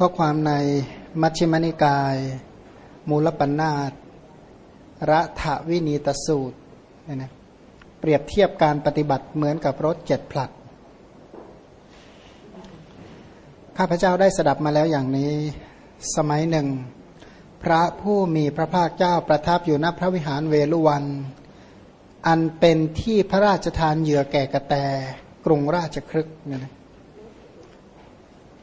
ข้อความในมัชฌิมนิกาย มูลปัญนาตระถวินีตสูตรเนี่ยนะเปรียบเทียบการปฏิบัติเหมือนกับรถเจ็ดผลัด ข้าพเจ้าได้สดับมาแล้วอย่างนี้ สมัยหนึ่ง พระผู้มีพระภาคเจ้าประทับอยู่ณพระวิหารเวลุวัน อันเป็นที่พระราชทานเหยื่อแก่กระแตกรุงราชครึกเนี่ยนะ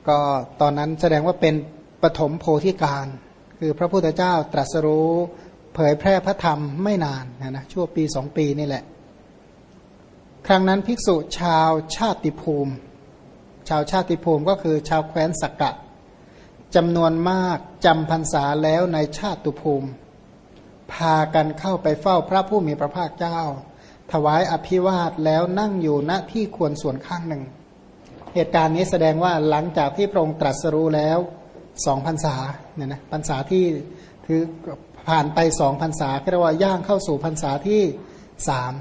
ก็ตอนนั้นแสดงว่าเป็นปฐมโพธิการ คือพระพุทธเจ้าตรัสรู้เผยแพร่พระธรรมไม่นานนะนะช่วงปีสองปีนี่แหละ ครั้งนั้นภิกษุชาวชาติภูมิ ชาวชาติภูมิก็คือชาวแคว้นสักกะจำนวนมากจำพรรษาแล้วในชาติภูมิ พากันเข้าไปเฝ้าพระผู้มีพระภาคเจ้า ถวายอภิวาทแล้วนั่งอยู่ณที่ควรส่วนข้างหนึ่ง เหตุการณ์นี้แสดงว่าหลังจากที่พระองค์ตรัสรู้แล้วสองพรรษาเนี่ยนะพรรษาที่คือผ่านไปสองพรรษาก็เรียกว่าย่างเข้าสู่พรรษาที่สาม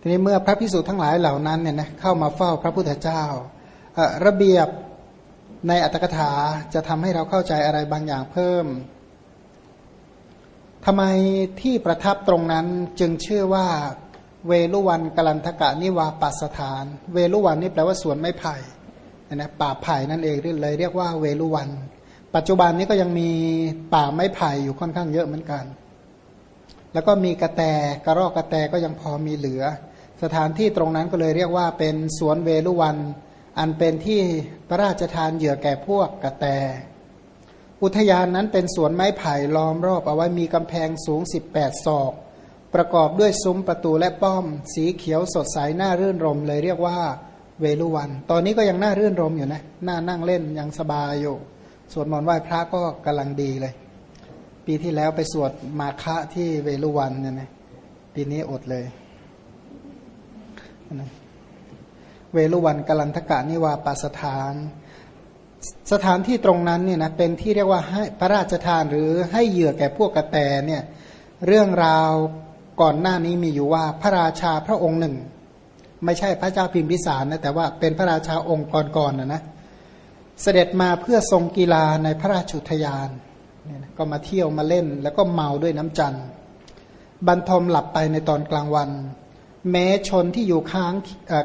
ทีนี้เมื่อพระพิสุทั้งหลายเหล่านั้นเนี่ยนะเข้ามาเฝ้าพระพุทธเจ้า ระเบียบในอัตถกถาจะทำให้เราเข้าใจอะไรบางอย่างเพิ่มทำไมที่ประทับตรงนั้นจึงชื่อว่า เวลุวันกลันทกะนิวาปัสถาน เวลุวันนี่แปลว่าสวนไม้ไผ่นะป่าไผ่นั่นเองเลยเรียกว่าเวลุวัน ปัจจุบันนี้ก็ยังมีป่าไม้ไผ่อยู่ค่อนข้างเยอะเหมือนกัน แล้วก็มีกระแตกระรอกกระแตก็ยังพอมีเหลือ สถานที่ตรงนั้นก็เลยเรียกว่าเป็นสวนเวลุวัน อันเป็นที่พระราชทานเหยื่อแก่พวกกระแต อุทยานนั้นเป็นสวนไม้ไผ่ล้อมรอบเอาไว้มีกำแพงสูง 18 ศอก ประกอบด้วยซุ้มประตูและป้อม สีเขียวสดใสน่ารื่นรมเลยเรียกว่าเวลุวัน ตอนนี้ก็ยังน่ารื่นรมอยู่นะน่านั่งเล่นยังสบายอยู่สวดมนต์ไหว้พระก็กำลังดีเลย ปีที่แล้วไปสวดมาคะที่เวลุวันเนี่ยนะปีนี้อดเลยเวลุวันกลันทกะนิวาปาสถาน สถานที่ตรงนั้นเนี่ยนะเป็นที่เรียกว่าให้พระราชทานหรือให้เหยื่อแก่พวกกระแตเนี่ยเรื่องราว ก่อนหน้านี้มีอยู่ว่าพระราชาพระองค์หนึ่ง ไม่ใช่พระเจ้าพิมพิสารนะแต่ว่าเป็นพระราชาองค์ก่อนๆนนะนะเสด็จมาเพื่อทรงกีฬาในพระราชุทยานก็มาเที่ยวมาเล่น แล้วก็เมาด้วยน้ำจันทร์บรรทมหลับไปในตอนกลางวัน แม้ชนที่อยู่ข้าง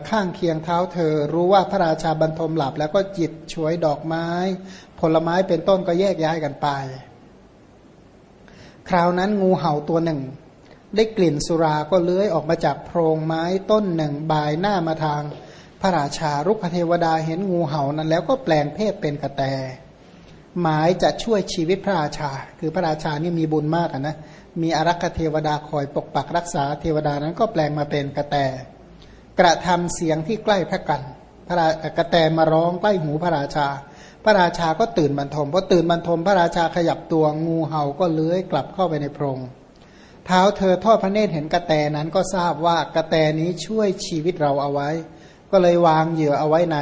ข้างเคียงเท้าเธอ รู้ว่าพระราชาบรรทมหลับ แล้วก็จิบช่วยดอกไม้ ผลไม้เป็นต้นก็แยกย้ายกันไป คราวนั้นงูเห่าตัวหนึ่ง ได้กลิ่นสุราก็เลื้อยออกมาจากโพรงไม้ต้นหนึ่งบายหน้ามาทาง พระราชารุกเทวดาเห็นงูเห่านั้น แล้วก็แปลงเพศเป็นกระแต หมายจะช่วยชีวิตพระราชา คือพระราชานี่มีบุญมากนะมีอารักษเทวดาคอยปกปักรักษาเทวดานั้นก็แปลงมาเป็นกระแต กระทำเสียงที่ใกล้พระกัน พระกระแตมาร้องใกล้หูพระราชา พระราชาก็ตื่นบรรทมพอตื่นบรรทมพระราชาขยับตัวงูเห่าก็เลื้อยกลับเข้าไปในโพรง เท้าเธอทอดพระเนตรเห็นกระแตนั้นก็ทราบว่ากระแตนี้ช่วยชีวิตเราเอาไว้ ก็เลยวางเหยื่อเอาไว้ใน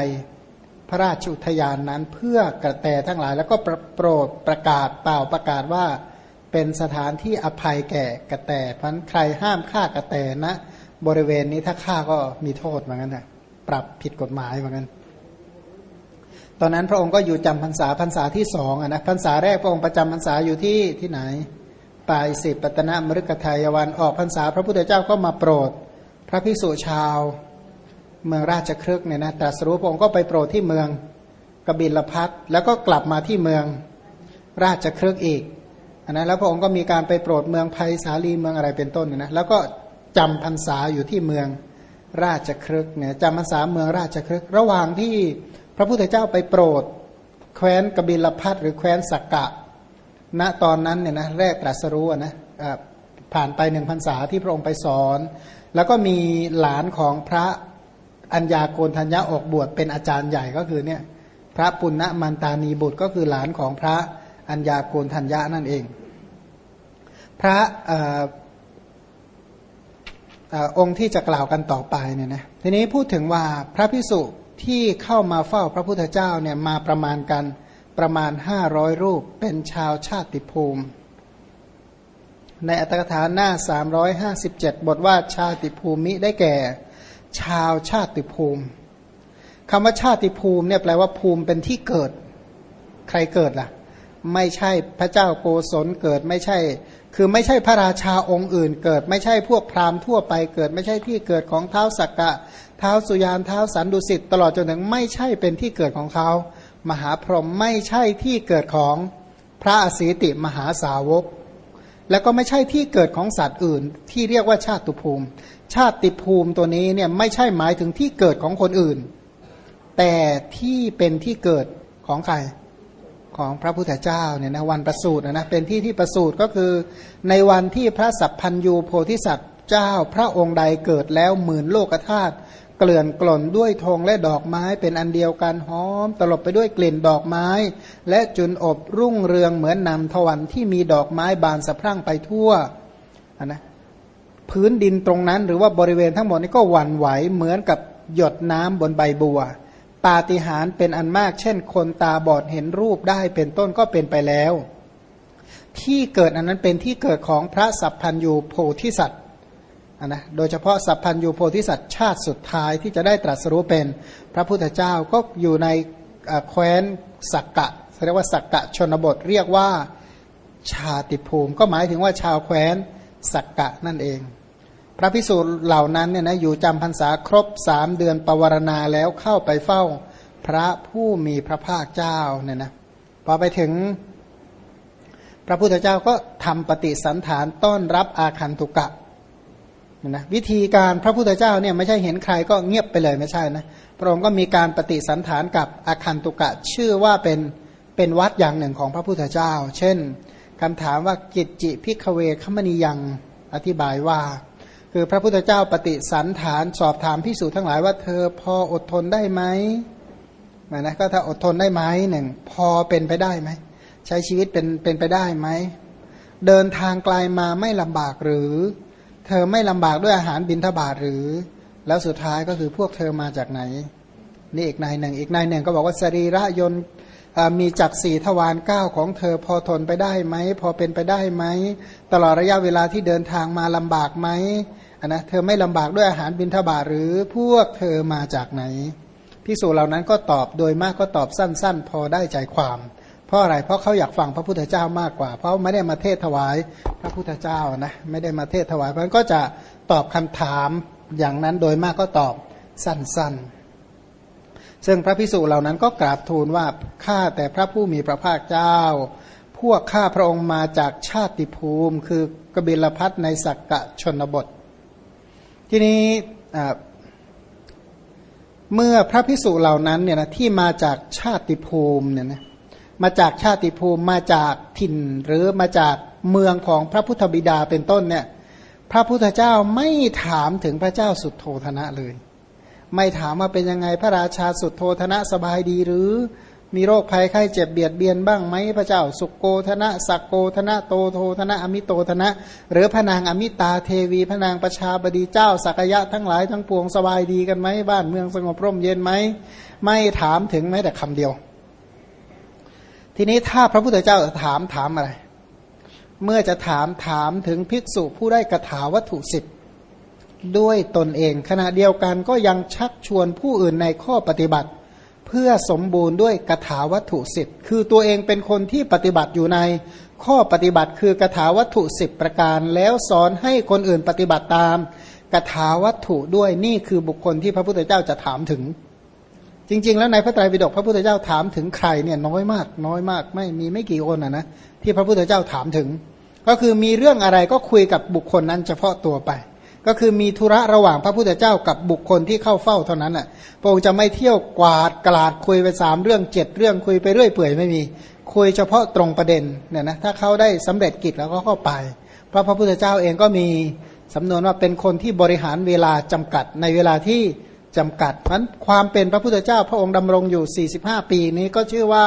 พระราชอุทยานนั้นเพื่อกระแตทั้งหลาย แล้วก็โปรดประกาศเปล่าประกาศว่าเป็นสถานที่อภัยแก่กระแตพันใครห้ามฆ่ากระแตนะ บริเวณนี้ถ้าฆ่าก็มีโทษเหมือนกันนะปรับผิดกฎหมายเหมือนกันตอนนั้นพระองค์ก็อยู่จำพรรษาพรรษาที่สองนะพรรษาแรกพระองค์ประจำพรรษาอยู่ที่ที่ไหน ปายสิปตนะมฤกทายวันออกพรรษา พระพุทธเจ้าก็มาโปรด พระภิกษุชาว เมืองราชครึกเนี่ยนะตรัสรู้พระองค์ก็ไปโปรดที่เมืองกบิลพัทแล้วก็กลับมาที่เมืองราชครึกอีกอันนั้นแล้วพระองค์ก็มีการไปโปรดเมืองภัยสาลีเมืองอะไรเป็นต้นนะแล้วก็จำพรรษาอยู่ที่เมืองราชครึกเนี่ยจำพรรษาเมืองราชครึก ระหว่างที่พระพุทธเจ้าไปโปรด แคว้นกบิลพัทหรือแคว้นสักกะ ณตอนนั้นเนี่ยนะแรกตรัสรู้นะผ่านไปหนึ่งพรรษาที่พระองค์ไปสอน แล้วก็มีหลานของพระอัญญาโกณทัญญาออกบวชเป็นอาจารย์ใหญ่ก็คือเนี่ยพระปุณณมันตานีบุตรก็คือหลานของพระอัญญาโกณทัญญานั่นเอง พระองค์ที่จะกล่าวกันต่อไปเนี่ยนะทีนี้พูดถึงว่าพระพิสุที่เข้ามาเฝ้าพระพุทธเจ้าเนี่ยมาประมาณกัน ประมาณห้าร้อยรูปเป็นชาวชาติภูมิ ในอัตถกถาหน้าสามร้อยห้าสิบเจ็ดบทว่าชาติภูมิได้แก่ ชาวชาติภูมิคำว่าชาติภูมิเนี่ยแปลว่าภูมิเป็นที่เกิด ใครเกิดล่ะ ไม่ใช่พระเจ้าโกศลเกิดไม่ใช่ คือไม่ใช่พระราชาองค์อื่นเกิด ไม่ใช่พวกพราหมณ์ทั่วไปเกิด ไม่ใช่ที่เกิดของเท้าสักกะ เท้าสุยานเท้าสันดุสิตตลอดจนถึงไม่ใช่เป็นที่เกิดของเขา มหาพรหมไม่ใช่ที่เกิดของพระอสีติมหาสาวก แล้วก็ไม่ใช่ที่เกิดของสัตว์อื่น ที่เรียกว่าชาติภูมิ ชาติภูมิตัวนี้เนี่ยไม่ใช่หมายถึงที่เกิดของคนอื่น แต่ที่เป็นที่เกิดของใครของพระพุทธเจ้าเนี่ยนะวันประสูตินะนะเป็นที่ที่ประสูติก็คือ ในวันที่พระสัพพัญยูโพธิสัตว์เจ้า พระองค์ใดเกิดแล้วหมื่นโลกธาตุ กลื่อนกล่นด้วยธงและดอกไม้เป็นอันเดียวกันหอม ตลบไปด้วยกลิ่นดอกไม้ และจุนอบรุ่งเรืองเหมือนนำทวันที่มีดอกไม้บานสะพรั่งไปทั่วนะพื้นดินตรงนั้นหรือว่าบริเวณทั้งหมดนี้ก็หวั่นไหวเหมือนกับหยดน้ำบนใบบัว ปาฏิหาริย์เป็นอันมาก เช่น คนตาบอดเห็นรูปได้เป็นต้นก็เป็นไปแล้ว ที่เกิดอันนั้นเป็นที่เกิดของพระสัพพัญยูโพธิสัตว นะโดยเฉพาะสัพพัญญูโพธิสัตว์ชาติสุดท้ายที่จะได้ตรัสรู้เป็นพระพุทธเจ้าก็อยู่ในแคว้นสักกะเรียกว่าสักกะชนบทเรียกว่าชาติภูมิ ก็หมายถึงว่าชาวแคว้นสักกะนั่นเอง พระพิสูจน์เหล่านั้นเนี่ยนะอยู่จำพรรษาครบสามเดือนปวารณาแล้วเข้าไปเฝ้าพระผู้มีพระภาคเจ้าเนี่ยนะพอไปถึงพระพุทธเจ้าก็ทำปฏิสันฐานต้อนรับอาคันตุกะ นะวิธีการพระพุทธเจ้าเนี่ยไม่ใช่เห็นใครก็เงียบไปเลยไม่ใช่นะพระองค์ก็มีการปฏิสันฐานกับอาคันตุกะชื่อว่าเป็นเป็นวัดอย่างหนึ่งของพระพุทธเจ้า เช่นคำถามว่ากิจจิพิกเวคมณียังอธิบายว่า คือพระพุทธเจ้าปฏิสันฐานสอบถามพิสูจทั้งหลายว่าเธอพออดทนได้ไหมนะก็ถ้าอดทนได้ไหมหนึ่งพอเป็นไปได้ไหมใช้ชีวิตเป็นเป็นไปได้ไหมเดินทางไกลามาไม่ลำบากหรือ เธอไม่ลำบากด้วยอาหารบินทบาทหรือ แล้วสุดท้ายก็คือพวกเธอมาจากไหน นี่อีกนายหนึ่ง อีกนายหนึ่งก็บอกว่าสรีระยนมีจักสี่ทวารเก้าของเธอพอทนไปได้ไหม พอเป็นไปได้ไหม ตลอดระยะเวลาที่เดินทางมาลำบากไหมนนะเธอไม่ลำบากด้วยอาหารบินทบาทหรือพวกเธอมาจากไหนพิสูจเหล่านั้นก็ตอบโดยมากก็ตอบสั้น ๆ พอได้ใจความ เพราะอะไร เพราะเขาอยากฟังพระพุทธเจ้ามากกว่า เพราะไม่ได้มาเทศถวายพระพุทธเจ้านะ ไม่ได้มาเทศถวายเพราะนั้นก็จะตอบคำถามอย่างนั้นโดยมากก็ตอบสั้นๆ ซึ่งพระพิสุเหล่านั้นก็กราบทูลว่าข้าแต่พระผู้มีพระภาคเจ้า พวกข้าพระองค์มาจากชาติภูมิ คือกบิลพัทในสักกะชนบท ทีนี้เมื่อพระพิสุเหล่านั้นเนี่ยนะที่มาจากชาติภูมิเนี่ยนะ มาจากชาติภูมิมาจากถิ่น หรือมาจากเมืองของพระพุทธบิดาเป็นต้นเนี่ยพระพุทธเจ้าไม่ถามถึงพระเจ้าสุดโทธนะเลย ไม่ถามว่าเป็นยังไงพระราชาสุดโทธนะสบายดีหรือมีโรคภัยไข้เจ็บเบียดเบียนบ้างไหมพระเจ้าสุโกธนะสักโกธนะโตโทธนะอมิโตธนะ หรือพระนางอมิตาเทวีพระนางประชาบดีเจ้าสักยะทั้งหลายทั้งปวงสบายดีกันไหมบ้านเมืองสงบร่มเย็นไหมไม่ถามถึงแม้แต่คำเดียว ทีนี้ถ้าพระพุทธเจ้าถามถามอะไร เมื่อจะถามถามถึงภิกษุผู้ได้กระถาวัตถุสิบด้วยตนเอง ขณะเดียวกันก็ยังชักชวนผู้อื่นในข้อปฏิบัติ เพื่อสมบูรณ์ด้วยกระถาวัตถุสิบคือตัวเองเป็นคนที่ปฏิบัติอยู่ในข้อปฏิบัติคือกระถาวัตถุสิบประการ แล้วสอนให้คนอื่นปฏิบัติตามกระถาวัตถุด้วยนี่คือบุคคลที่พระพุทธเจ้าจะถามถึง จริง ๆ แล้วในพระไตรปิฎกพระพุทธเจ้าถามถึงใครเนี่ยน้อยมาก น้อยมาก ไม่มีไม่กี่คนนะนะที่พระพุทธเจ้าถามถึง ก็คือมีเรื่องอะไรก็คุยกับบุคคลนั้นเฉพาะตัวไป ก็คือมีธุระระหว่างพระพุทธเจ้ากับบุคคลที่เข้าเฝ้าเท่านั้นแหละพระองค์จะไม่เที่ยวกวาดกลาดคุยไปสามเรื่องเจ็ดเรื่องคุยไปเรื่อยเปื่อยไม่มี คุยเฉพาะตรงประเด็นเนี่ยนะถ้าเขาได้สำเร็จกิจแล้วก็เข้าไป เพราะพระพุทธเจ้าเองก็มีสำนวนว่าเป็นคนที่บริหารเวลาจำกัดในเวลาที่ จำกัด เพราะความเป็นพระพุทธเจ้าพระองค์ดำรงอยู่ 45 ปีนี้ก็ชื่อว่า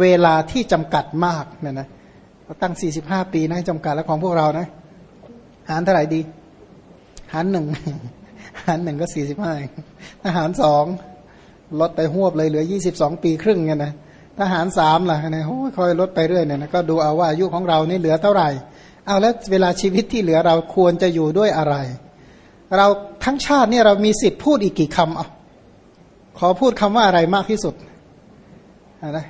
เวลาที่จำกัดมากเนี่ยนะตั้ง 45 ปีนะจำกัดแล้วของพวกเรานะ หารเท่าไหร่ดีหารหนึ่งหารหนึ่งก็ 45ถ้าหารสองลดไปหวบเลยเหลือ 22 ปีครึ่งไงนะถ้าหารสามล่ะเนี่ยโอ้ยคอยลดไปเรื่อยเนี่ยนะก็ดูเอาว่าอายุของเรานี่เหลือเท่าไหร่ เอาแล้วเวลาชีวิตที่เหลือเราควรจะอยู่ด้วยอะไร เราทั้งชาติเนี่ยเรามีสิทธิ์พูดอีกกี่คำอะขอพูดคำว่าอะไรมากที่สุดอะ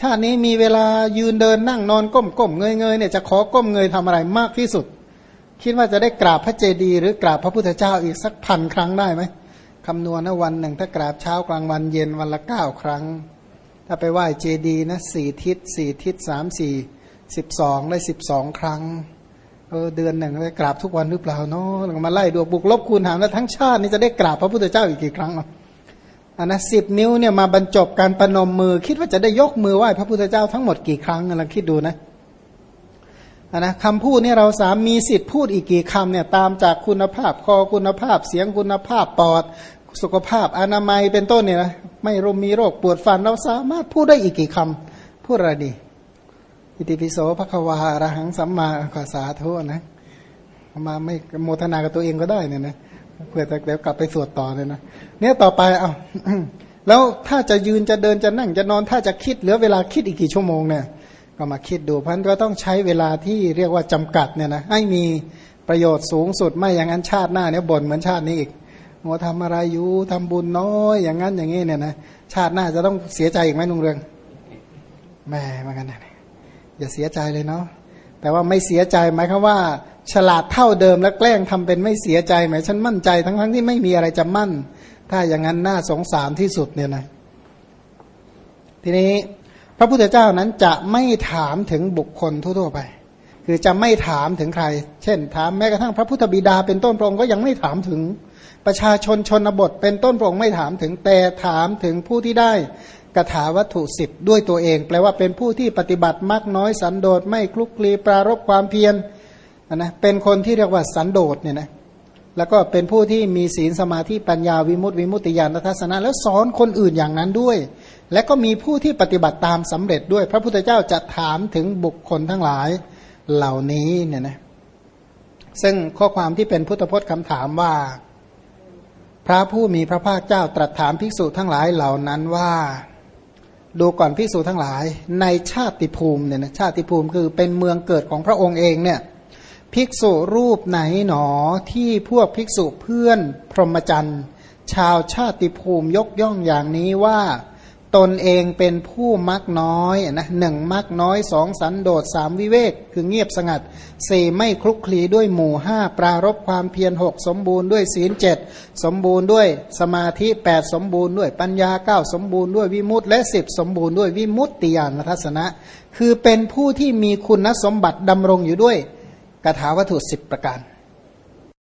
ชาตินี้มีเวลายืนเดินนั่งนอนก้มก้มเงยเงยเนี่ยจะขอก้มเงยทำอะไรมากที่สุด คิดว่าจะได้กราบพระเจดีย์หรือกราบพระพุทธเจ้าอีกสักพันครั้งได้ไหมคำนวณนะวันหนึ่งถ้ากราบเช้ากลางวันเย็นวันละเก้าครั้ง ถ้าไปไหว้เจดีย์นะสี่ทิศสี่ทิศสามสี่สิบสองได้สิบสองครั้ง ออเดือนหนึ่งได้กราบทุกวันหรือเปล่าเนาะมาไล่ดูบุกลบคูณหารแล้วทั้งชาตินี้จะได้กราบพระพุทธเจ้าอีกกี่ครั้งอะอันนะสิบนิ้วเนี่ยมาบรรจบการประนมมือ คิดว่าจะได้ยกมือไหว้พระพุทธเจ้าทั้งหมดกี่ครั้งลองคิดดูนะอันนะคำพูดนี่เราสามมีสิทธิ์พูดอีกกี่คำเนี่ยตามจากคุณภาพคอคุณภาพเสียงคุณภาพปอด สุขภาพอนามัยเป็นต้นเนี่ยนะไม่รมีโรคปวดฟันเราสามารถพูดได้อีกกี่คำพูดอะไรดี อิติปิโสภควาอรหังสัมมาขอสาธุนะมาไม่โมทนากับตัวเองก็ได้เนี่ยนะเพื่อเดี๋ยวกลับไปสวดต่อเลยนะเนี่ยต่อไปเอาแล้วถ้าจะยืนจะเดินจะนั่งจะนอนถ้าจะคิดเหลือเวลาคิดอีกกี่ชั่วโมงเนี่ยก็มาคิดดูพันก็ต้องใช้เวลาที่เรียกว่าจำกัดเนี่ยนะให้มีประโยชน์สูงสุดไม่อย่างนั้นชาติหน้าเนี่ยบ่นเหมือนชาตินี้อีกมัวทำอะไรอยู่ทำบุญน้อยอย่างนั้นอย่างนี้เนี่ยนะชาติหน้าจะต้องเสียใจอีกไหมนุ่งเรืองแม่มากันนะ อย่าเสียใจเลยเนาะแต่ว่าไม่เสียใจหมายควาว่า ฉลาดเท่าเดิมแล้วแกล้งทำเป็นไม่เสียใจหมายฉันมั่นใจทั้งทั้งที่ไม่มีอะไรจะมั่น ถ้าอย่างนั้นน่าสงสารที่สุดเนี่ยนะทีนี้พระพุทธเจ้านั้นจะไม่ถามถึงบุคคลทั่วๆไป คือจะไม่ถามถึงใคร เช่น ถามแม้กระทั่งพระพุทธบิดาเป็นต้นพระองค์ก็ยังไม่ถามถึงประชาชนชนบท เป็นต้นพระองค์ไม่ถามถึงแต่ถามถึงผู้ที่ได้ กถาวัตถุสิบด้วยตัวเอง แปลว่าเป็นผู้ที่ปฏิบัติมากน้อยสันโดษไม่คลุกคลีปรารบความเพียรนะเป็นคนที่เรียกว่าสันโดษเนี่ยนะแล้วก็เป็นผู้ที่มีศีลสมาธิปัญญาวิมุตติวิมุตติญาณทัศนะ แล้วสอนคนอื่นอย่างนั้นด้วย และก็มีผู้ที่ปฏิบัติตามสำเร็จด้วย พระพุทธเจ้าจะถามถึงบุคคลทั้งหลายเหล่านี้เนี่ยนะซึ่งข้อความที่เป็นพุทธพจน์คำถามว่า พระผู้มีพระภาคเจ้าตรัสถามภิกษุทั้งหลายเหล่านั้นว่า ดูก่อนภิกษุทั้งหลาย ในชาติภูมิเนี่ยนะชาติภูมิคือเป็นเมืองเกิดของพระองค์เองเนี่ยภิกษุรูปไหนหนอที่พวกภิกษุเพื่อนพรหมจรรย์ ชาวชาติภูมิยกย่องอย่างนี้ว่า ตนเองเป็นผู้มักน้อยนะหนึ่งมักน้อยสองสันโดษสามวิเวก คือเงียบสงัดสี่ไม่คลุกคลีด้วยหมู่ห้าปรารบความเพียรหกสมบูรณ์ด้วยศีลเจ็ดสมบูรณ์ด้วยสมาธิแปดสมบูรณ์ด้วยปัญญาเก้าสมบูรณ์ด้วยวิมุตติและสิบสมบูรณ์ด้วยวิมุตติญาณทัศนะ คือเป็นผู้ที่มีคุณสมบัติดำรงอยู่ด้วยกถาวัตถุสิบประการ